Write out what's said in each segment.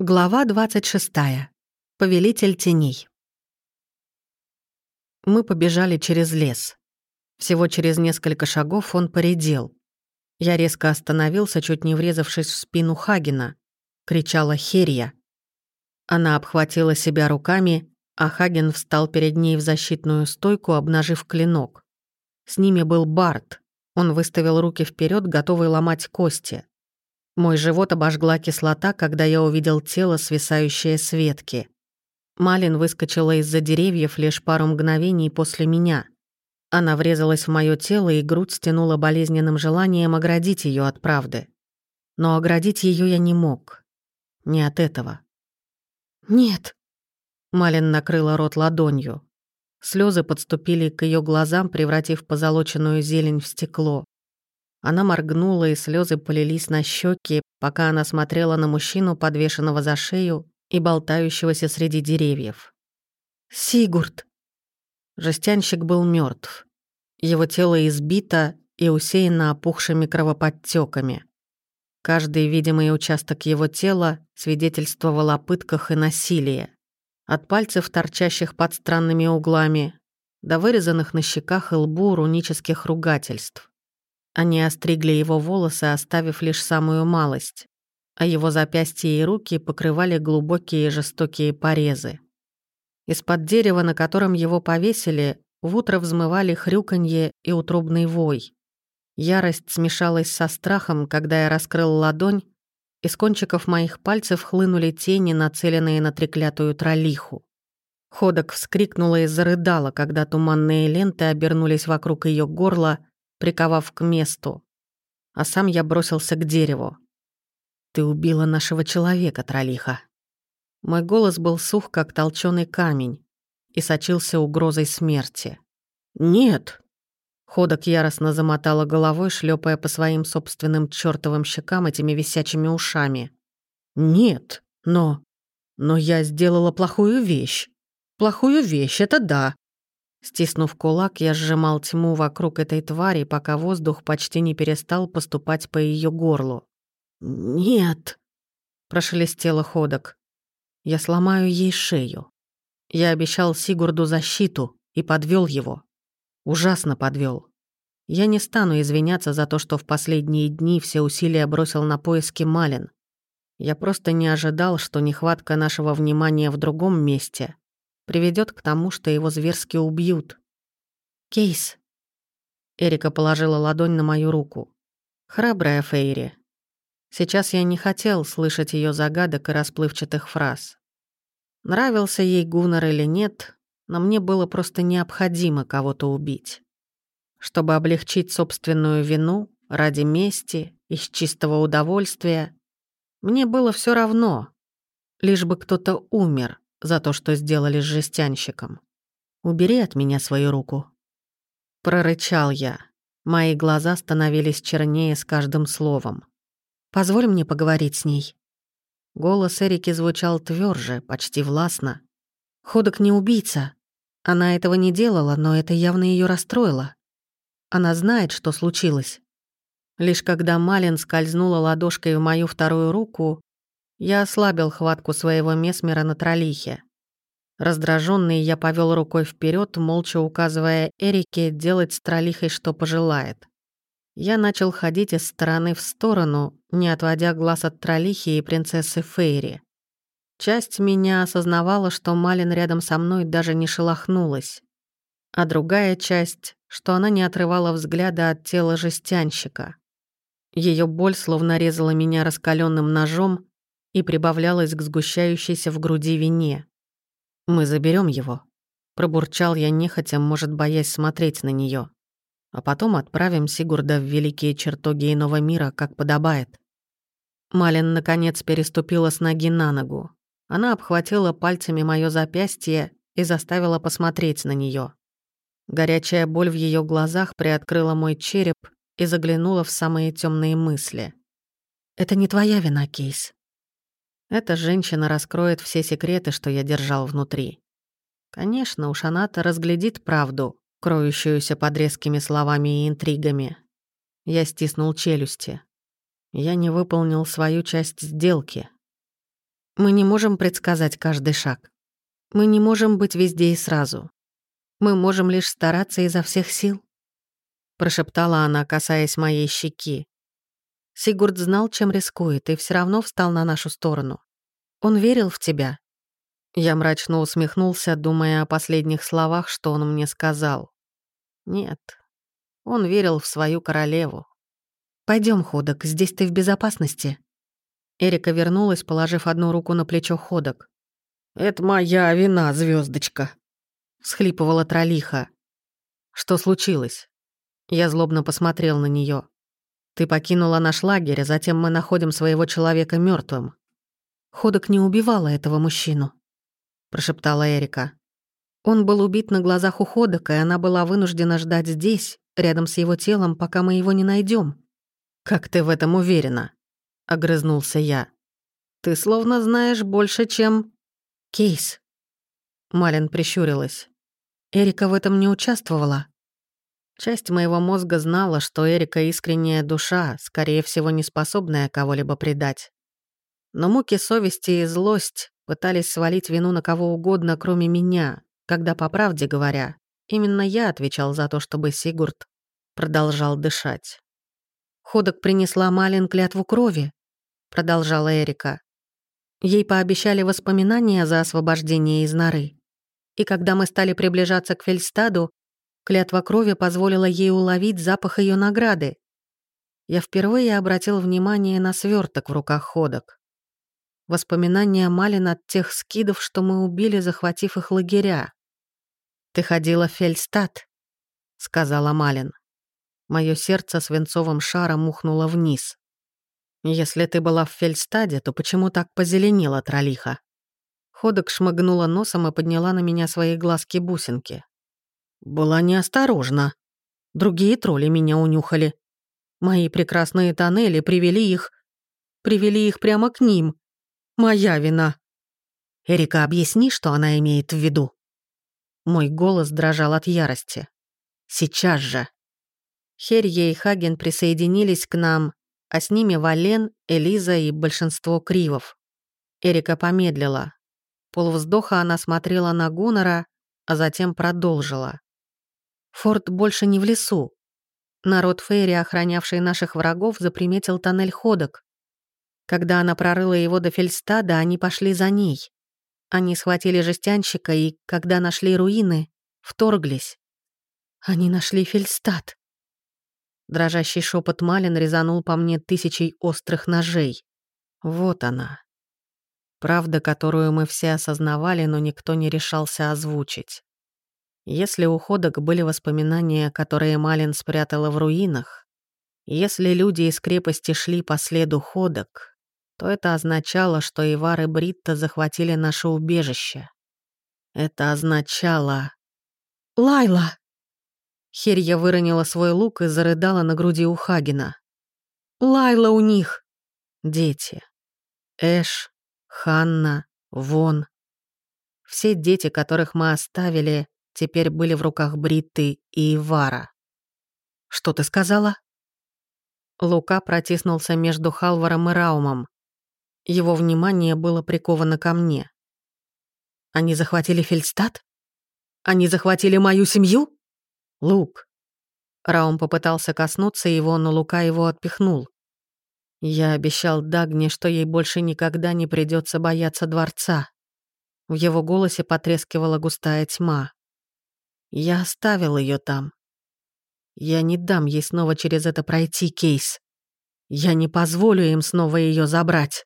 Глава 26. Повелитель теней. Мы побежали через лес. Всего через несколько шагов он поредел. Я резко остановился, чуть не врезавшись в спину Хагена. Кричала Херия. Она обхватила себя руками, а Хаген встал перед ней в защитную стойку, обнажив клинок. С ними был Барт. Он выставил руки вперед, готовый ломать кости. Мой живот обожгла кислота, когда я увидел тело, свисающее с ветки. Малин выскочила из-за деревьев лишь пару мгновений после меня. Она врезалась в мое тело, и грудь стянула болезненным желанием оградить ее от правды. Но оградить ее я не мог. Не от этого. «Нет!» Малин накрыла рот ладонью. Слезы подступили к ее глазам, превратив позолоченную зелень в стекло. Она моргнула, и слезы полились на щеки, пока она смотрела на мужчину, подвешенного за шею и болтающегося среди деревьев. «Сигурд!» Жестянщик был мертв. Его тело избито и усеяно опухшими кровоподтеками. Каждый видимый участок его тела свидетельствовал о пытках и насилии. От пальцев, торчащих под странными углами, до вырезанных на щеках и лбу рунических ругательств. Они остригли его волосы, оставив лишь самую малость, а его запястья и руки покрывали глубокие жестокие порезы. Из-под дерева, на котором его повесили, в утро взмывали хрюканье и утробный вой. Ярость смешалась со страхом, когда я раскрыл ладонь, из кончиков моих пальцев хлынули тени, нацеленные на треклятую тролиху. Ходок вскрикнула и зарыдала, когда туманные ленты обернулись вокруг ее горла, приковав к месту. А сам я бросился к дереву. «Ты убила нашего человека, Тролиха». Мой голос был сух, как толченый камень, и сочился угрозой смерти. «Нет!» Ходок яростно замотала головой, шлепая по своим собственным чертовым щекам этими висячими ушами. «Нет, но... Но я сделала плохую вещь. Плохую вещь, это да. Стиснув кулак, я сжимал тьму вокруг этой твари, пока воздух почти не перестал поступать по ее горлу. «Нет!» — прошелестело ходок. «Я сломаю ей шею. Я обещал Сигурду защиту и подвел его. Ужасно подвел. Я не стану извиняться за то, что в последние дни все усилия бросил на поиски Малин. Я просто не ожидал, что нехватка нашего внимания в другом месте приведет к тому, что его зверски убьют. «Кейс». Эрика положила ладонь на мою руку. «Храбрая Фейри». Сейчас я не хотел слышать ее загадок и расплывчатых фраз. Нравился ей Гуннар или нет, но мне было просто необходимо кого-то убить. Чтобы облегчить собственную вину, ради мести, из чистого удовольствия, мне было все равно, лишь бы кто-то умер, за то, что сделали с жестянщиком. Убери от меня свою руку». Прорычал я. Мои глаза становились чернее с каждым словом. «Позволь мне поговорить с ней». Голос Эрики звучал тверже, почти властно. «Ходок не убийца. Она этого не делала, но это явно ее расстроило. Она знает, что случилось». Лишь когда Малин скользнула ладошкой в мою вторую руку, я ослабил хватку своего месмера на тролихе. Раздраженный, я повел рукой вперед, молча указывая Эрике делать с тролихой, что пожелает. Я начал ходить из стороны в сторону, не отводя глаз от тролихи и принцессы Фейри. Часть меня осознавала, что Малин рядом со мной даже не шелохнулась, а другая часть, что она не отрывала взгляда от тела жестянщика. Ее боль словно резала меня раскаленным ножом, и прибавлялось к сгущающейся в груди вине. «Мы заберем его», — пробурчал я нехотя, может, боясь смотреть на нее. «А потом отправим Сигурда в великие чертоги иного мира, как подобает». Малин, наконец, переступила с ноги на ногу. Она обхватила пальцами мое запястье и заставила посмотреть на нее. Горячая боль в ее глазах приоткрыла мой череп и заглянула в самые темные мысли. «Это не твоя вина, Кейс. Эта женщина раскроет все секреты, что я держал внутри. Конечно, уж она-то разглядит правду, кроющуюся под резкими словами и интригами. Я стиснул челюсти. Я не выполнил свою часть сделки. Мы не можем предсказать каждый шаг. Мы не можем быть везде и сразу. Мы можем лишь стараться изо всех сил», — прошептала она, касаясь моей щеки. Сигурд знал, чем рискует, и все равно встал на нашу сторону. Он верил в тебя. Я мрачно усмехнулся, думая о последних словах, что он мне сказал. Нет, он верил в свою королеву. Пойдем, Ходок, здесь ты в безопасности». Эрика вернулась, положив одну руку на плечо Ходок. «Это моя вина, звездочка, всхлипывала Тролиха. «Что случилось?» Я злобно посмотрел на нее. «Ты покинула наш лагерь, а затем мы находим своего человека мертвым. Ходок не убивала этого мужчину», — прошептала Эрика. Он был убит на глазах у Ходока, и она была вынуждена ждать здесь, рядом с его телом, пока мы его не найдем. «Как ты в этом уверена?» — огрызнулся я. «Ты словно знаешь больше, чем...» «Кейс». Малин прищурилась. Эрика в этом не участвовала. Часть моего мозга знала, что Эрика искренняя душа, скорее всего, не способная кого-либо предать. Но муки совести и злость пытались свалить вину на кого угодно, кроме меня, когда, по правде говоря, именно я отвечал за то, чтобы Сигурд продолжал дышать. «Ходок принесла Малин клятву крови», — продолжала Эрика. Ей пообещали воспоминания за освобождение из норы. И когда мы стали приближаться к Фельстаду, клятва крови позволила ей уловить запах ее награды. Я впервые обратил внимание на сверток в руках ходок. Воспоминания Малин от тех скидов, что мы убили, захватив их лагеря. «Ты ходила в Фельстад», — сказала Малин. Моё сердце свинцовым шаром ухнуло вниз. «Если ты была в Фельстаде, то почему так позеленела тролиха?» Ходок шмыгнула носом и подняла на меня свои глазки-бусинки. Была неосторожна. Другие тролли меня унюхали. Мои прекрасные тоннели привели их... Привели их прямо к ним. Моя вина. Эрика, объясни, что она имеет в виду. Мой голос дрожал от ярости. Сейчас же. Херье и Хаген присоединились к нам, а с ними Вален, Элиза и большинство кривов. Эрика помедлила, Полвздоха она смотрела на Гуннера, а затем продолжила. «Форт больше не в лесу. Народ Фейри, охранявший наших врагов, заприметил тоннель ходок. Когда она прорыла его до Фельстада, они пошли за ней. Они схватили жестянщика и, когда нашли руины, вторглись. Они нашли Фельстад. Дрожащий шепот Малин резанул по мне тысячей острых ножей. Вот она, Правда, которую мы все осознавали, но никто не решался озвучить. Если у ходок были воспоминания, которые Малин спрятала в руинах, если люди из крепости шли по следу ходок, то это означало, что Ивар и Бритта захватили наше убежище. Это означало... «Лайла!» Херья выронила свой лук и зарыдала на груди у Хагена. «Лайла у них!» Дети. Эш, Ханна, Вон. Все дети, которых мы оставили, теперь были в руках Бритты и Ивара. «Что ты сказала?» Лука протиснулся между Халваром и Раумом. Его внимание было приковано ко мне. «Они захватили Фельдстад? Они захватили мою семью?» «Лук». Раум попытался коснуться его, но Лука его отпихнул. Я обещал Дагне, что ей больше никогда не придется бояться дворца. В его голосе потрескивала густая тьма. Я оставил ее там. Я не дам ей снова через это пройти, Кейс. Я не позволю им снова ее забрать.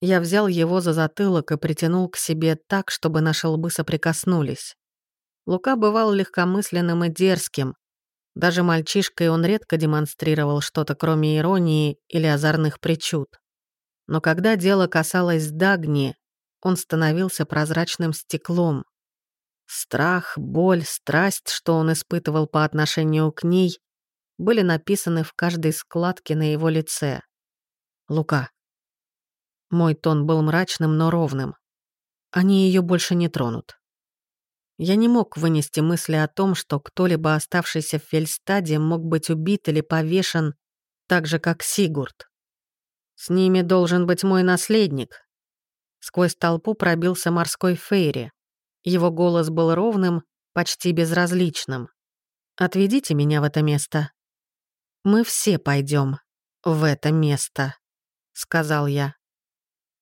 Я взял его за затылок и притянул к себе так, чтобы наши лбы соприкоснулись. Лука бывал легкомысленным и дерзким, даже мальчишкой он редко демонстрировал что-то, кроме иронии или озорных причуд. Но когда дело касалось Дагни, он становился прозрачным стеклом. Страх, боль, страсть, что он испытывал по отношению к ней, были написаны в каждой складке на его лице. «Лука». Мой тон был мрачным, но ровным. Они ее больше не тронут. Я не мог вынести мысли о том, что кто-либо, оставшийся в Фельстаде, мог быть убит или повешен так же, как Сигурд. С ними должен быть мой наследник. Сквозь толпу пробился морской фейри. Его голос был ровным, почти безразличным. «Отведите меня в это место». «Мы все пойдем в это место», — сказал я.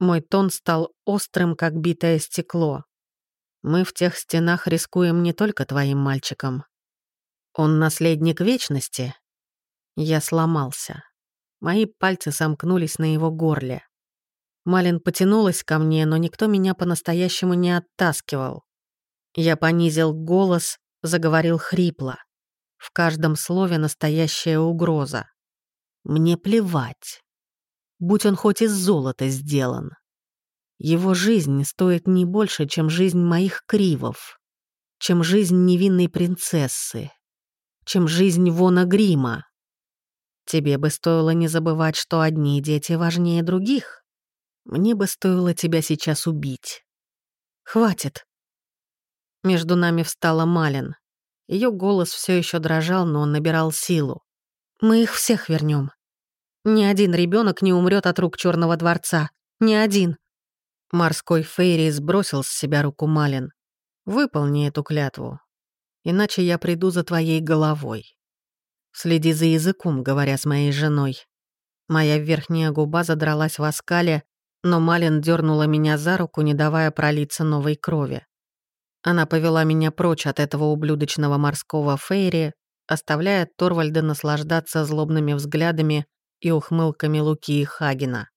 Мой тон стал острым, как битое стекло. Мы в тех стенах рискуем не только твоим мальчиком. Он наследник вечности. Я сломался. Мои пальцы сомкнулись на его горле. Малин потянулась ко мне, но никто меня по-настоящему не оттаскивал. Я понизил голос, заговорил хрипло. В каждом слове настоящая угроза. Мне плевать. Будь он хоть из золота сделан. Его жизнь стоит не больше, чем жизнь моих кривов, чем жизнь невинной принцессы, чем жизнь Вона Грима. Тебе бы стоило не забывать, что одни дети важнее других. Мне бы стоило тебя сейчас убить. Хватит. Между нами встала Малин. Ее голос все еще дрожал, но он набирал силу. Мы их всех вернем. Ни один ребенок не умрет от рук Черного дворца. Ни один. Морской Фейри сбросил с себя руку Малин. «Выполни эту клятву, иначе я приду за твоей головой. Следи за языком, говоря с моей женой». Моя верхняя губа задралась в оскале, но Малин дернула меня за руку, не давая пролиться новой крови. Она повела меня прочь от этого ублюдочного морского Фейри, оставляя Торвальда наслаждаться злобными взглядами и ухмылками Луки и Хагена.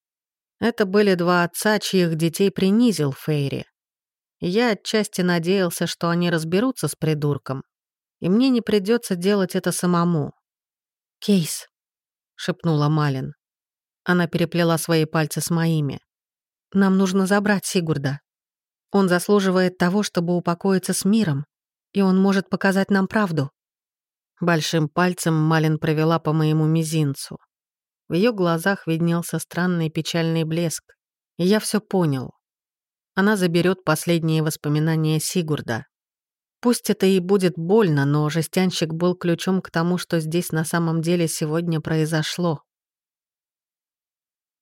Это были два отца, чьих детей принизил Фейри. Я отчасти надеялся, что они разберутся с придурком, и мне не придется делать это самому. «Кейс», — шепнула Малин. Она переплела свои пальцы с моими. «Нам нужно забрать Сигурда. Он заслуживает того, чтобы упокоиться с миром, и он может показать нам правду». Большим пальцем Малин провела по моему мизинцу. В ее глазах виднелся странный печальный блеск. И я все понял. Она заберет последние воспоминания Сигурда. Пусть это и будет больно, но жестянщик был ключом к тому, что здесь на самом деле сегодня произошло.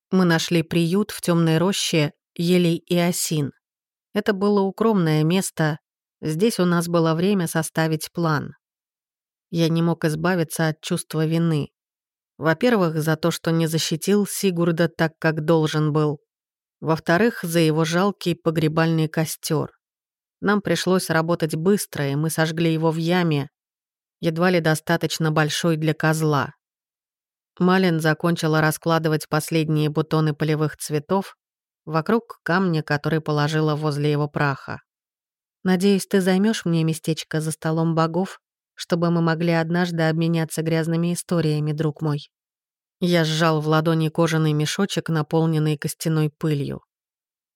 Мы нашли приют в темной роще елей и осин. Это было укромное место, здесь у нас было время составить план. Я не мог избавиться от чувства вины. Во-первых, за то, что не защитил Сигурда так, как должен был. Во-вторых, за его жалкий погребальный костер. Нам пришлось работать быстро, и мы сожгли его в яме, едва ли достаточно большой для козла. Малин закончила раскладывать последние бутоны полевых цветов вокруг камня, который положила возле его праха. «Надеюсь, ты займешь мне местечко за столом богов чтобы мы могли однажды обменяться грязными историями, друг мой. Я сжал в ладони кожаный мешочек, наполненный костяной пылью.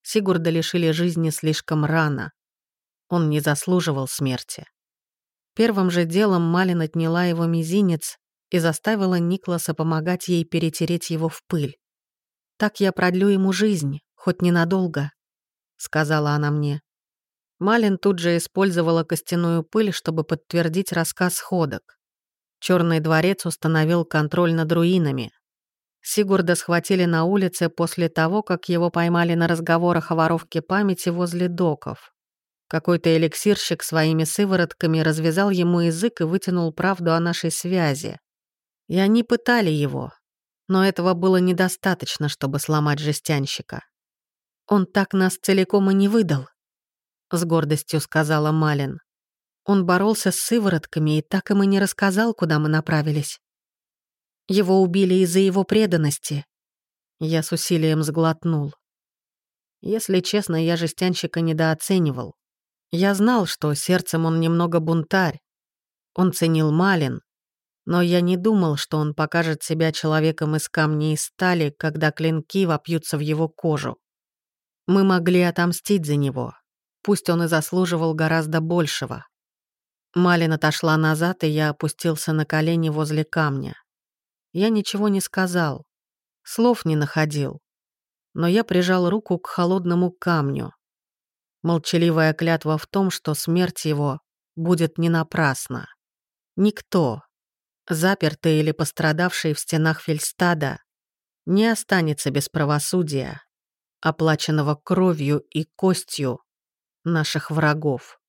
Сигурда лишили жизни слишком рано. Он не заслуживал смерти. Первым же делом Малин отняла его мизинец и заставила Никласа помогать ей перетереть его в пыль. «Так я продлю ему жизнь, хоть ненадолго», — сказала она мне. Малин тут же использовала костяную пыль, чтобы подтвердить рассказ ходок. Черный дворец установил контроль над руинами. Сигурда схватили на улице после того, как его поймали на разговорах о воровке памяти возле доков. Какой-то эликсирщик своими сыворотками развязал ему язык и вытянул правду о нашей связи. И они пытали его, но этого было недостаточно, чтобы сломать жестянщика. Он так нас целиком и не выдал, — с гордостью сказала Малин. Он боролся с сыворотками и так им и не рассказал, куда мы направились. Его убили из-за его преданности. Я с усилием сглотнул. Если честно, я жестянщика недооценивал. Я знал, что сердцем он немного бунтарь. Он ценил Малин, но я не думал, что он покажет себя человеком из камня и стали, когда клинки вопьются в его кожу. Мы могли отомстить за него, Пусть он и заслуживал гораздо большего. Малин отошла назад, и я опустился на колени возле камня. Я ничего не сказал, слов не находил, но я прижал руку к холодному камню. Молчаливая клятва в том, что смерть его будет не напрасна. Никто, запертый или пострадавший в стенах Фельстада, не останется без правосудия, оплаченного кровью и костью наших врагов.